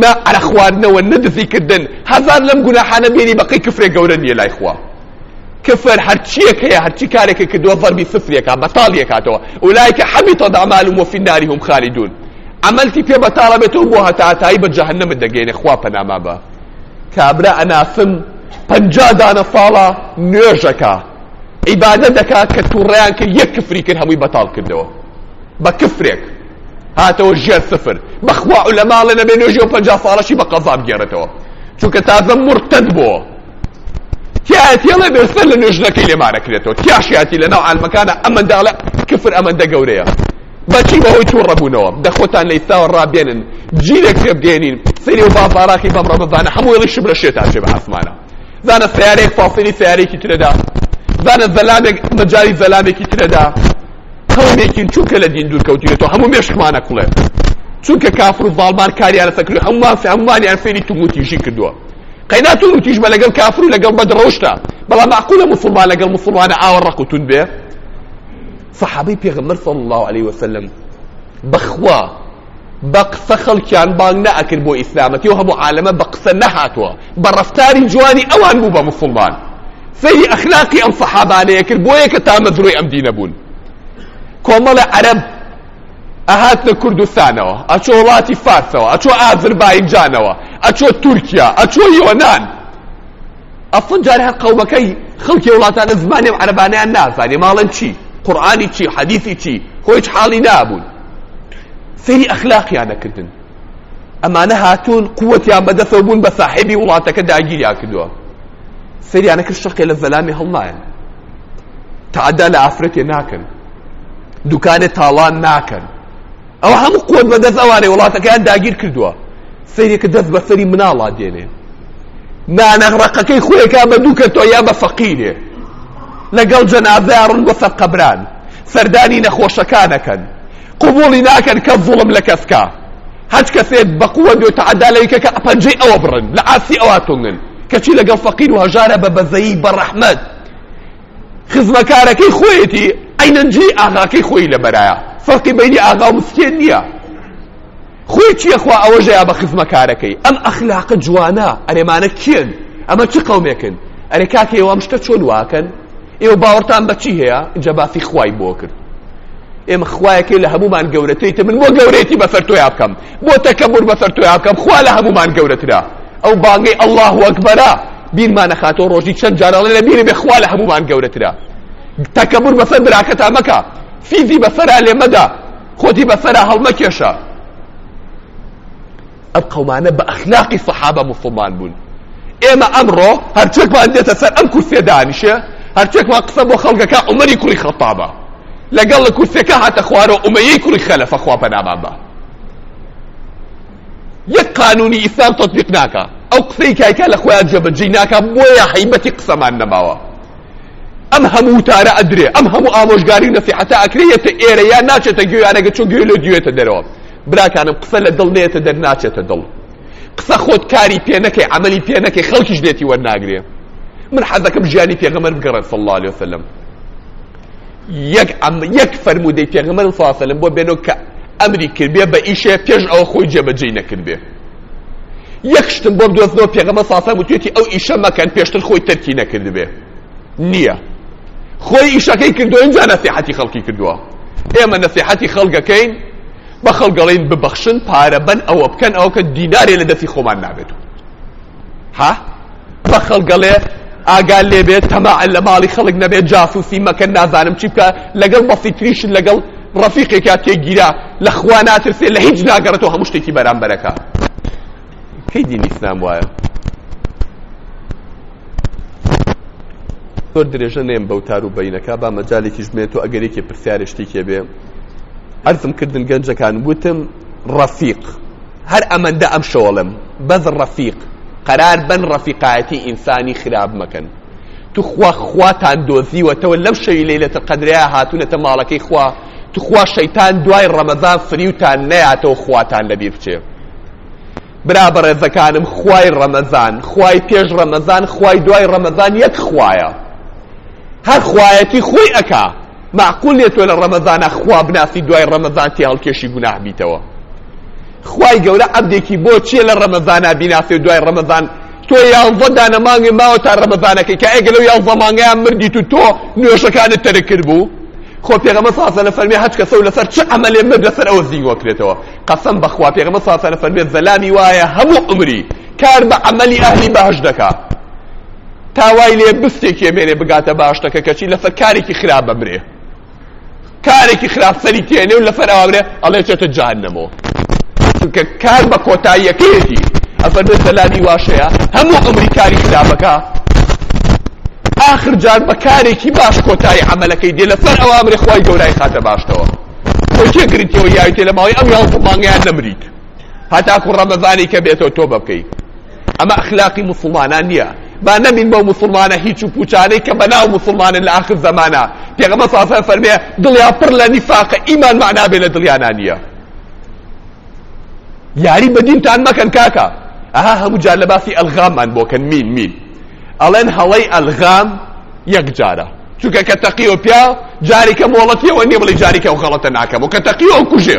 Speaker 1: نە عەرەخواردنەوە نە دزیکردن هەزار لەم گوناحانە بێنی بەقەی کفرێ گەورە نییە لای خوا کفر هەرچیەک هەیە هەرچی کارێکی کردوە ضربی سفرێکە بەتاڵی ئەکاتەوە اولئک حبطت اعمالهم وفی النار هم خالدون عملتی پێ بەتاڵە بێتەوە بۆ هەتاهەتایی بە جەهەنەمت دەگەینێ خوا پەنامان بە کابرا ئەناسم پەنجا دانە ساڵە نوێژەکە عیبادە دەکات کە تووڕیان کرد یەک کفری کرد هەمووی بەتاڵ کردەوە بە کفرێک هاتەوە ژێر سفر بەخوا لە ماڵە نەبێ نوێژی و پەنجا ساڵەشی بە قەزاب گێڕێتەوە چونکە تازە مرتد بووە تیایەتی ئەڵێ بێسەر لە نوێژنەکەی لێمانەکرێتەوە تیاشیاتی لە ناو عالمەکانە ئەمەندە ئەڵێ کفر ئەمەندە گەورەیە بەچی بەهۆی تووڕەبوونەوە دە خۆتان لە ئیستاوە ڕابێنن جیلێک پێ بگەێنین سری و با باراقی بەم ڕەمەزانە هەموو وێڵی شم لە شێتان چێ بە ئاسمانە زانە سیارێک فاسیلی سیارێکی ترەدا زانە زەلامێک مەجای زەلامێکی ترەدا قەومێکین چونکە لە دین دوور کەوتینێتەوە هەموو مێشکمانە کوڵێت چونکە کافر و زاڵمان کاریان لەسەر کردو هەمومان هەمومانیان فێری توموتیژی کردووە قەیناتوون و تیژبە لەگەڵ کافر و لەگەڵ بەد ڕەوشتە، بەڵام مەعقولە موسڵمان لەگەڵ موسڵمانە ئاوا ڕەق و توند بێ؟ سەحابەی پێغەمبەر صلی اللە علیە وسلم بەخوا بە قسە خەڵکیان بانگ نەئەکرد بۆ ئیسلامەتی و هەموو عالەمە بە قسە نەهاتووە بە ڕەفتاری جوانی ئەوان بوو بە موسڵمان سەیری ئەخلاقی ئەم سەحابانەیە کرد بۆیە کە تامەزرۆی ئەم دینە بوون کۆمەڵە عەرەب ئەهاتنە کوردستانەوە، ئەچۆ وڵاتی فارسەوە، ئەچۆ ئازربایجانەوە، ئەچۆ تورکیا، ئەچۆ یۆنان. ئەسڵەن جارێ هەر قەومەکەی خەڵکی ئەو وڵاتانە زمانی ئەم عەرەبانەیان نازانێ، ماڵێن چی؟ قورئانی چی؟ حەدیسی چی؟ خۆ هیچ حاڵی نابوون. سەیری ئەخلاقیان نەکردن. ئەمانە هاتوون قووەتیان بەدەستەوە بوون بە ساحێبی وڵاتەکە داگیریان کردووە. سەیریان نەکرد شەقێ لە زەلامی هەڵنایەن. تعدا لە ئافرەتێ ناکەن دوکانێ تاڵان ناکەن ئەو هەموو قوت بە دەست ئەوانەی وڵاتەکەیان داگیر کردووە سەیرێکە دەست بە سەری مناڵا دێنێ نانەغڕەقەکەی خۆیەکە بە دوو کەتۆ یا بە فەقیرێ لەگەڵ جەنازە ڕون بۆ سەر قەبران سەردانی نەخۆشەکانەکەن قبوڵی ناکەن کەس زوڵم لە کەس کا هەچ کەسێک بە قوەت بێ و تەعەدا لەوی کە کە پەنجەی ئەوە بڕن لە ئاستی ئەوا تونگن کەچی لەگەڵ فەقیر و هەژارە بە بەزەیی بە ڕەحمەت خزمەکارەکەی خۆیەتی عەینەن جێی ئاغاکەی خۆی لەبەرایە فەرقی بەینی ئاغا و مسکێن نییە خۆی کێ خوا ئەوەژەیا بە خزمەکارەکەی ئەم ئەخلاقە جوانە ئەرێمانە کێن ئەمە چ قەومێکن ئەرێ کاکە ئێوە ئەم شتە چۆن واکەن ئێوە باوەڕتان بەچی هەیە جا باسی خوای بۆ کرد ئێمە خوایەکەی لە هەمومان گەورەتەیتە من بۆ گەورەتی بەسەر تۆیا بکەم بۆ تەکەبور بەسەر تۆیا بکەم خوا لە هەمومان گەورەترا ئەو بانگەی ئەڵڵاه ئەکبەرە بیرمان نەخاتەوە ڕۆژی چەند جارەڵێ لە بیرێ بێ خوا لە هەمومان گەورەترا تەکەبور بەسەر براکەتا مەکە فیزی بەسەرا لێ مەدە خۆتی بەسەرا هەڵمەکێشە ئەم قەومانە بە ئەخلاقی سەحابە مسلمان بوون ئێمە ئەمڕۆ هەرچێکمان دێتە سەر ئەم کورسێ دانیشێ هەرچێکمان قسە بۆ خەڵگەکە عمەری کوڕی خەتابە لەگەڵ لە کورسەکە هاتە خوارە و ئومەیەی کوڕی خەلەفە خوا پەنامان بە یەک قانونی ئیسلام تطبیق ناکە ئەو قسەی کایکە لە خۆیان جێبەجێ ناکە بۆیە حیبەتی قسەمان نەماوە ئەم هەموو وتارە ئەدرێ ئەم هەموو ئامۆژگاری و نەسیحەتە ئەکرێ یەتە ئێرە یان ناچێتە گوێ یان ئەگەر چۆ گوێ لۆ دیوێتە دەرەوە براکانم قسە لە دڵ نێتە دەر ناچێتە دڵ قسە خۆت کاری پێ نەکەی عملی پێ نەکەی خەڵکیش لێتی وەرناگرێ من حەزەکەم ژیانی پێغەمەر بگەڕێت صلی الله عليه وسلم یەک ئەم یەک فەرموودەی پێغەمەر صلی الله عليه وسلم بۆ بێنەوە کە ئەمری کردبێ بە ئیشێ پێش ئەوە خۆی جێبەجێی نەکردبێ یەک شتم بۆ بدۆزنەوە پێغەمبەر صلی الله وتێتی ئەو ئیشە مەکەن پێشتر خۆی تەرکی نەکردبێ نییە خۆی ئیشەکەی کردو اینجا نەسیحەتی خەڵکی کردووە ئێمە نەسیحەتی خەڵگەکەین بە خەڵگەڵین ببەخشن پارە بەن ئەوە بکەن ئەوکە دینارێ لە دەستی خۆمان نابێت ها بە خەڵک ئەڵێ ئاگات لێ بێت تەماع لە ماڵی خەڵک نەبێت جاسوسی مەکەن نازانم چی بکە لەگەڵ بەسیتری شت لەگەڵ ڕەفیقێکا تێگیرا لە خوا ناترسێ لە هیچ ناگەڕێتەوە هەموو شتێکی بەرامبەرەکە کەی دین ئیسلام وایە زۆر درێژە نێم بەوتار و بینەکە با مەجالێکیش بێت و ئەگەر یەکێ پرسیارێ شتێکێ بێ ئەرزم کردن گەنجەکان وتم ڕەفیق هەر ئەمەندە ئەمشەوەڵێم بەس ڕەفیق قەرار بەن ڕەفیقایەتی ئینسانی خراپ مەکەن توخوا خواتان دۆزیوەتەوە لەو شەوی لەیلەتە قەدرەیە هاتونەتە ماڵەکەی خوا توخوا شەیتان دوای ڕەمەزان فریوتان نەیاتەوە خواتان لەبیر بچێ برا بەڕێزەکانم خوای ڕەمەزان خوای پێش ڕەمەزان خوای دوای ڕەمەزان یەک خوایە هەر خوایەتی خۆی ئەکا مەعقول نیە تۆ لە ڕەمەزانا خوا بناسی دوای ڕەمەزان تێهەڵکێشی گوناح بیتەوە خوای گەورە عەبدێکی بۆ چیە لە ڕەمەزانا بیناسێ و دوای ڕەمەزان تۆ یانزە دانە مانگی ماوە تا ڕەمەزانەکەی کە ئەگەر لەو یانزە مانگەیان مردیت و تۆ نوێژەکانت تەرک کرد بوو خۆ پێغەمە ساسەنە فەرمی هەچ کەسە و لەسەر چ عملێ مرد لەسەر ئەوە زیوە کرێتەوە قەسەم بەخوا پێغەمە ساسەنە فەرمێت زەلامی وایە هەموو عمری کار بە عملی ئەهلی بەهەش دەکا تا وای لێ بستێکێ بێنێ بگاتە باشتەکە کەچی لەسەر کارێکی خراپ بمرێ کارێکی خراپ سەری تێنێ و لەسەر ئاوامرێ ئەڵێ چێتە جەهەنەمەوە چونکە کار بە کۆتاییەکەیەتی ئەفەرمێ سەلانی واشەیە هەموو عمری کاری خراپەکە آخر جار بە کارێکی باش کۆتایی عملەکەی دێ لەسەر ئەوامرێ خۆی گەورای خاتە باشتەوە تۆ کێ گرتەوە یاویتێ لە ماوەی ئەم یاوە مانگیان نەمریت هەتاکو ڕەمەزانی کە بێتەوە تۆبە بکەی ئەمە ئەخلاقی موسڵمانان نییە با نەبین بەو موسڵمانە هیچ و پوچانەی کە بەناو موسڵمانن لە ئاخر زەمانە پێغەمە ساسە فەرمێ دڵیا پڕ لە نیفاقە ئیمان معنابێ لە دڵیانا نییە یاری بەدینتان مەکەن کاکە ئەها هەموو جار لە باسی ئەلغاممان بۆکەن مین مین ئەڵێن هەڵەی ئەلغام یەک جارە چونکە کە تەقیەوە پیا جارێکە مۆڵەتیەوە نیە بڵی جارێکە و غەڵەتە ناکەم و کە تەقیەوە کوژێ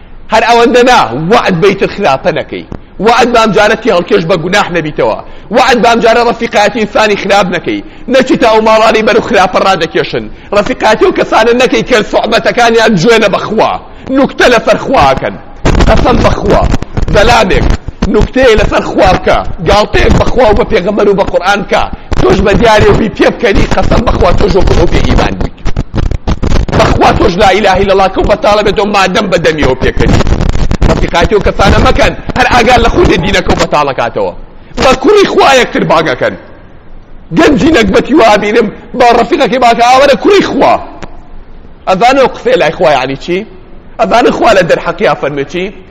Speaker 1: هەر ئەوەندە نا وەعد بە ئیتر خراپە نەکەی وەعد بە ئەمجارە تێهەڵکێش بە گوناح نەبیتەوە وەعد بە ئەمجارە ڕەفیقایەتی ئینسانی خراپ نەکەی نەچیتە ئەو ماڵانەی بەرەو خراپە ڕادەکێشن ڕەفیقایەتی ئەو کەسانە نەکەی کە سوعبەتەکانیان جوێنە بەخوا نوکتە لەسەر خواکەن قەسەم بەخوا بەلامێک نوکتەیە لەسەر خوا بکە گاڵتەیەک بەخوا و بە پێغەمبەر و بە قورئان بکە تۆش بە دیارێ و بی پێبکەنی قەسەم بەخوا تۆش وەکو ئەو بێ ئیمان بوویت بەخوا تۆش لا اله الا اللە کەو بەتاڵە بێتۆ مادەم بە دەمیەوە پێکەنی ڕەفیقایەتی و کەسانە مەکەن هەر ئاگار لە خودێ دینەکەو بەتاڵەکاتەوە بە کوڕی خوا یەکتر باگەکەن گەنجی نەگبەتی وابینم با ڕەفیقەکەی باکە ئاوەرە کوڕی خوا ئەزانەوە قسەی لای خوا یعنی چی ئەزانە خوا لە دەرحەقیا فەرمێ چی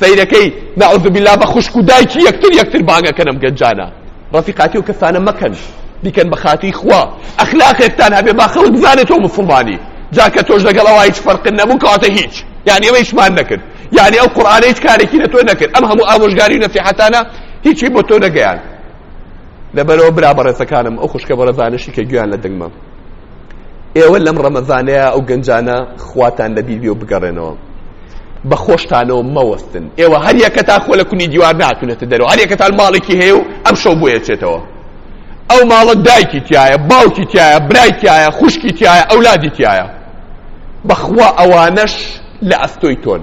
Speaker 1: سەیرەکەی نعوذ باللە بە خوشک و دایکی یەکتر یەکتر بانگەکەن ئەم گەنجانە ڕەفیقاتی و کەسانە مەکەن بیکەن بە خاتری خوا ئەخلاقێکتان هەبێ با خەڵک بزانێت تۆ مسلمانی جا کە تۆش لەگەڵ ئەوە هیچ فەرقن نەبوو کەواتە هیچ یعنی ئەوە هیچمان نەکرد یعنی ئەو قورآانە هیچ کارێکی لە تۆ نەکرد ئەم هەموو ئامۆژگاری و نەسیحەتانە هیچی بۆ تۆ نەگەیان لەبەرەوە برا بەڕێزەکانم ئەو خوشکە بەڕێزانشی کە گویان لە دەنگمە ئێوە لەم ڕەمەزانەیە ئەو گەنجانە خواتان لەبیر بێ و بگەڕێنەوە بە خۆشتانەوە مەوەستن ئێوە هەر یەکەتان خۆ لە کونی دیوار ناتونێتە دەرەوە هەر یەکەتان ماڵێکی هەیە و ئەم شەو بۆیە چێتەوە ئەو ماڵە دایکی تایە باوکی تایە برای تایە خوشکی تایە ئەولادی تایە بەخوا ئەوانەش لە ئەستۆی تۆن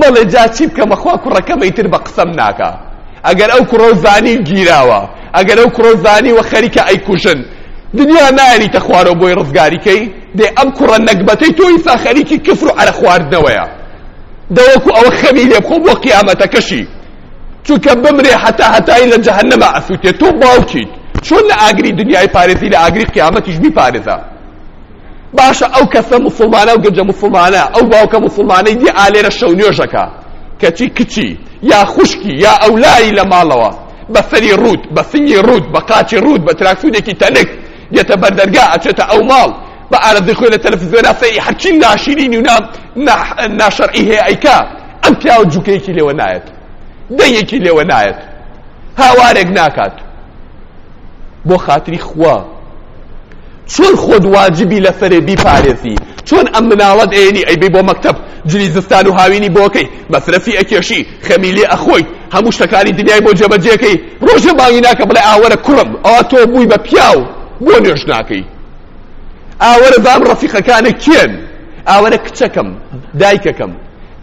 Speaker 1: بەڵێ جا چی بکەم بەخوا کوڕەکەم ئیتر بە قسەم ناکا ئەگەر ئەو کوڕە و زانی گیراوە ئەگەر ئەو کوڕە و زانی وە خەریکە ئەیکوژن دنیا نایەنیتە خوارەوە بۆی ڕزگاریکەی دێ ئەم کوڕە نەگبەتەی تۆ ئیسا خەریکی کفر و عەرە خواردنەوەیە دەوەکو ئەوە خەمی لێ بخۆ بۆ قیامەتەکەشی چونکە بمرێ هەتا هەتایی لە جەهەنەما ئەسووتێ تۆ باوکیت چۆن لە ئاگری دنیای پارێزی لە ئاگری قیامەتیش بیپارێزە باشە ئەو کەسە موسڵمانە ئەو گەنجە موسڵمانە ئەو باوکە موسڵمانەی دێ ئالێرە شەو نوێژەکە کەچی کچی یا خوشکی یا ئەولایی لە ماڵەوە بە سەری ڕوت بە سنگی ڕوت بە قاچی ڕوت بە تراکسودێکی تەنک دێتە بەردەرگا ئەچێتە ئەو ماڵ بە ئارەزی خۆی لە تەلەفزیۆنا سەری هەرچی ناشیرین و ناشەرعی هەیە ئەیکا ئەم پیاوە جوکەیەکی لێوە نایەت دەیەکی لێوە نایەت هاوارێک ناکات بۆ خاتری خوا چۆن خۆت واجبی لە سەرێ بیپارێزی چۆن ئەم مناڵەت ئێنی ئەیبی بۆ مەکتب جلی زستان و هاوینی بۆکەی مەسرەفی ئەکێشی خەمی لێ ئەخۆیت هەموو شتەکانی دنیای بۆ جێبەجێکەی ڕۆژێ بانگی ناکە بڵێ ئاوەرە کوڕم ئەوە تۆ بووی بە پیاو بۆ نوێژ ناکەی ئاوەرە زام ڕەفیقەکانە کێن ئاوەرە کچەکەم دایکەکەم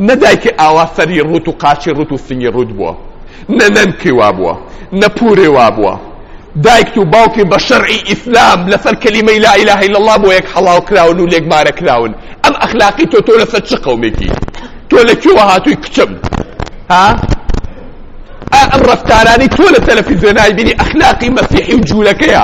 Speaker 1: نەدایکە ئاوا سەری ڕوت و قاچی ڕوت و سنگی ڕوت بووە نە نەنکی وا بووە، نە پوورێ وا بووە، دایکت و باوکت بە شەرعی ئیسلام لەسەر کەلیمەی لا الە الا اللە بۆ یەک حەڵاڵ کراون و لێک مارە کراون، ئەم ئەخلاقی تۆ تۆ لەسەر چ قەومێکی؟ تۆ لە کوێوە هاتووی کچم؟ ها؟ ئا ئەم ڕەفتارانەی تۆ لە تەلەفیزیۆن نایبینی ئەخلاقی مەسیحی و جوولەکەیە؟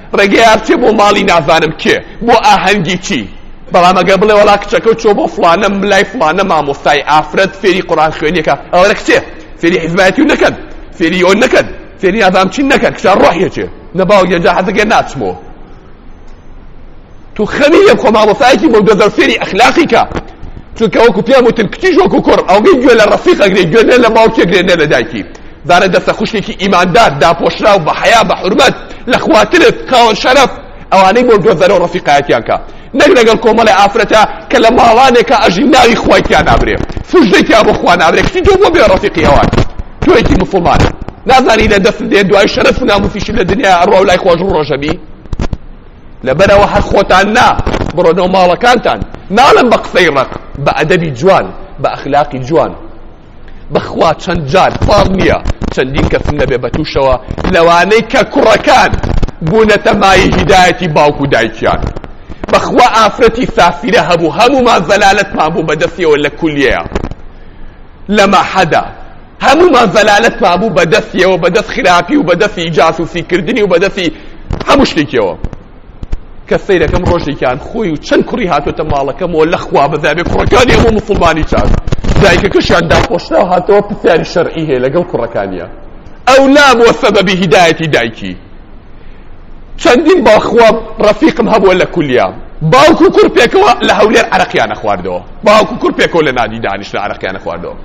Speaker 1: ڕێگەی ئارچێ بۆ ماڵی نازانم کێ بۆ ئاهەنگی چی بەڵام ئەگەر بڵێ وەڵا کچەکە چۆ بۆ فڵانە ملای فڵانە مامۆستای ئافرەت فێری قورئان خوێنیەکە ئەوەرە کچێ فێری حیزبایەتی نەکەن فێری ئەو نەکەن فێری نازانم چی نەکەن کچە ڕۆحیەچێ نە باوک یەجا حەزەکە ناچمەوە تو خەمی لە خۆ مامۆستایەکی مەودەزەو فێری ئەخلاقی کە چونکە وەکو پێم وتن کچیش وەکو کوڕ ئەڵگەی گوێ لە ڕەفیق ئەگرێ گوێ نە لە باوکی ئەگرێ نە لە دایکی زارە دەستە خوشکێکی ئیماندار داپۆشراو بە حەیا بە حورمەت لە خواترت خاوەن شەرەف ئەوانەی بۆ دۆزەرەوە ڕەفیقایەتیان کە نەک لەگەڵ کۆمەڵی ئافرەتە کە لە ماڵانێکە ئەژی ناوی خوایتیان نابرێ فوشدێکیان بۆ خوا نابرێ کچی تۆ بۆ بێ ڕەفیقی ئەوان تۆیەکی مسڵمان نازانی لە دەست دێ دوای شەرەف و ناموسیشی لە دنیا ئەڕوا و لای خۆش ڕۆژەبی لەبەر ئەوە هەر خۆتان نا بڕۆ ناو ماڵەکانتان ناڵم بە قسەی ڕق بە ئەدەبی جوان بە ئەخلاقی جوان بەخوا چەند جار ساڵ نییە چەندین کەسم نەبێ بە تووشەوە لەوانەی کە کوڕەکان بوونەتە مای هیدایەتی باوک و دایکیان بەخوا ئافرەتی سافیرە هەبوو هەموومان زەلالەتمان بوو بەدەستیەوە لە کولیەیە لە مەحەدا هەموومان زەلالەت پابوو بە دەستیەوە بە دەست خراپی و بە دەستی جاسوسی کردنی و بە دەستی هەموو شتێکیەوە کە سەیرەکەم ڕۆژێکیان خۆی و چەند کوڕی هاتۆتە ماڵەکەمەوە لە خوا بەزابێ کوڕەکانی هەموو مسلمانی چاک دایکەکەشیان داپۆشراو هاتەوە پرسیاری شەرعی هەیە لەگەڵ کوڕەکانیە ئەو لام وە سەبەبی هیدایەتی دایکی چەندین باخوا ڕەفیقم هەبووە لە کولیا باوکو کوڕ پێکەوە لە هەولێر عرەقیانە خواردەوە باوکو کوڕ پێکەوە لە نادی دانیش لە عرەقیانە خواردەوە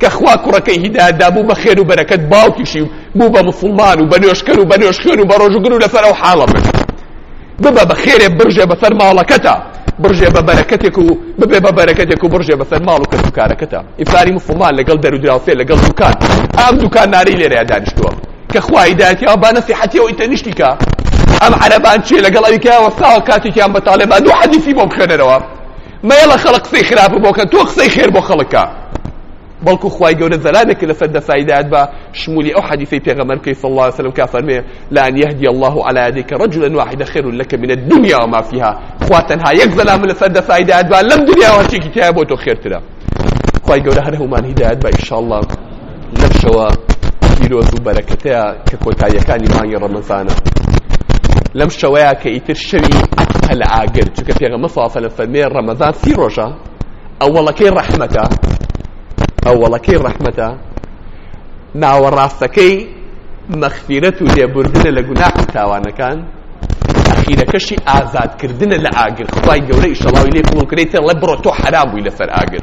Speaker 1: کە خوا کوڕەکەی هیدایەت دا بوو بە خێر و بەرەکەت باوکیشی بوو بە موسڵمان و بە نوێژکەر و بە نوێژخوێن و بە ڕۆژوگر و لەسەر ئەو حاڵە مرد ببە بە خێرێ بڕژێ بەسەر ماڵەکەتە بڕژێ بە بەرەکەتێک و ببێ بە بەرەکەتێک و بڕژێ بەسەر ماڵ و کەسوکارەکەتە ئیفاری موسڵمان لەگەڵ دەرودراوسێ لەگەڵ دوکان ئەم دوکانداری لێرەیە دانیشتووە کە خوا هیدایەتی ئەو با نەسیحەتیەوە ئیتە نیشتی کە ئەم عەرەبان چیە لەگەڵ ئەوی کە وەستاوە کاتێکیان بە تاڵێبان دوو حەدیسی بۆ بخوێنەرەوە مەیەڵە خەڵک قسەی خراپە بۆکەن تۆ قسەی خێر بۆ خەڵک کە بەڵکو خوای گەورە زەلامێکی لەسەر دەسا هیدایەت بە شمولی ئەو حەدیثەی پێغەمبەر بکەی صلی الله علیه وسلم کا فەرمێ لان یهدی الله علی یدیک رجلا واحدا خیر لك من الدنيا وما فيها خوا تەنها یەک زەلام لەسەر دەسا هیدایەت با لەم دنیا و هەرچێکی تیا بۆ تۆ خێرترە خوای گەورە هەر هەمومان هیدایەت بە ان شاء الله لەم شەوە پیرۆز و بەرەکەتەیە کە کۆتاییەکانی مانگی ڕەمەزانە لەم شەوەیە کە ئیتر شەوی هەل ئاگر چونکە پێغەمە ساسەلە فەرمێ ڕەمەزان سی ڕۆژە ئەوەڵەکەی ڕەحمەتە ئەوەڵەکەی ڕەحمەتە ناوەڕاستەکەی مەخفیرەت و لێبوردنە لە گوناح تاوانەکان ئەخیرەکەشی ئازادکردنە لە ئاگر خخوای گەورە ئیشەڵاوی لێ قوڵکرێتە ڵە بڕۆ تۆ حرام بووی لەسەر ئاگر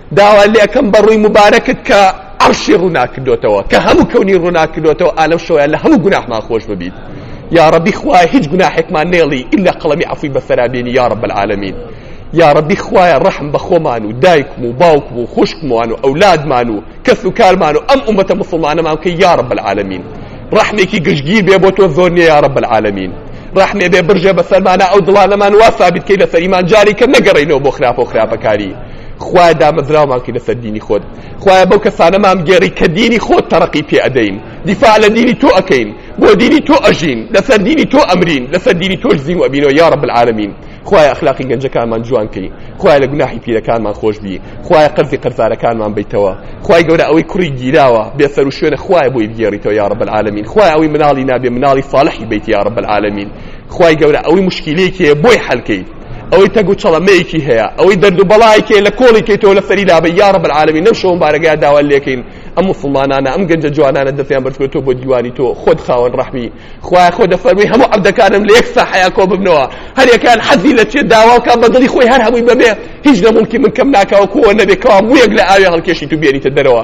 Speaker 1: داوا لێئەکەم بە ڕووی موبارەکت کە عەڕشی ڕووناکردۆتەوە کە هەموو کەونی ڕووناکردۆتەوە ئا لەو شەوەیە لە هەموو گوناحمان خۆش ببیت یاڕەبی خوایە هیچ گوناحێکمان نێڵی ئیلا قەڵەمی عەفوی بەسەرا بێنی یا رب العالمین یا ربی خوایە ڕەحم بە خۆمان و دایکم و باوکم و خوشکمان و ئەولادمان و کەس و کارمان و ئەم ئومەتە مسلمانەمان کە یا رب العالمین ڕحمێکی گشتگیر بێ بۆ تۆ زۆر نیە یا رب العالمین ڕحمێ بێ برژێ بەسەرمانە ئەو دڵانەمان وا سابیتکەی لەسەر ئیمان جاری کە نەگەڕینەوە بۆ خراپە و خراپەکاری خوایە دامەزراومان کەی لەسەر دینی خۆت خوایە بەو کەسانەمان بگێڕی کە دینی خۆت تەڕەقی پێ ئەدەین دیفاع لە دینی تۆ ئەکەین بۆ دینی تۆ ئەژین لەسەر دینی تۆ ئەمرین لەسەر دینی تۆش زیو ئەبینەوە یا رب العالمین خوایە ئەخلاقی گەنجەکانمان جوان کەی خوایە لە گوناحی پیرەکانمان خۆش بی خوایە قەرزی قەرزارەکانمان بیتەوە خوای گەورە ئەوەی کوڕی گیراوە بێسەر و شوێنە خوایە بۆی بگێڕیتەوە یا رب العالمین خوایە ئەوەی مناڵی نابێ مناڵی صالحی بیت یا رب العالمین خوای گەورە ئەوەی مشکیلەیەکی هەیە بۆی حەلکەیت ئەوەی تەگ و چەڵەمەیەکی هەیە ئەوەی دەرد و بەڵایەکی هەیە لە کۆڵی کەیتەوە لە سەری لابە یا رب العالمین لەو شەو مبارەکەیە داوا لێکەین ئەم موسڵمانانە ئەم گەنجە جوانانە دەستیان بەرز کردوە بۆ دیوانی تۆ خۆت خاوەن ڕەحمی خوایە خۆ دەفەرمی هەموو عەبدەکانم لە یەک ساحەیە کۆ ببنەوە هەر یەکان حەزی لە چێ داوا بکە بە دڵی خۆی هەر هەمووی بەبێ هیچ لە موڵکی من کەم ناکەوە کۆوە نەبێ کەوا مویەک لە ئاوێ هەڵکێشیت و بێنیتە دەرەوە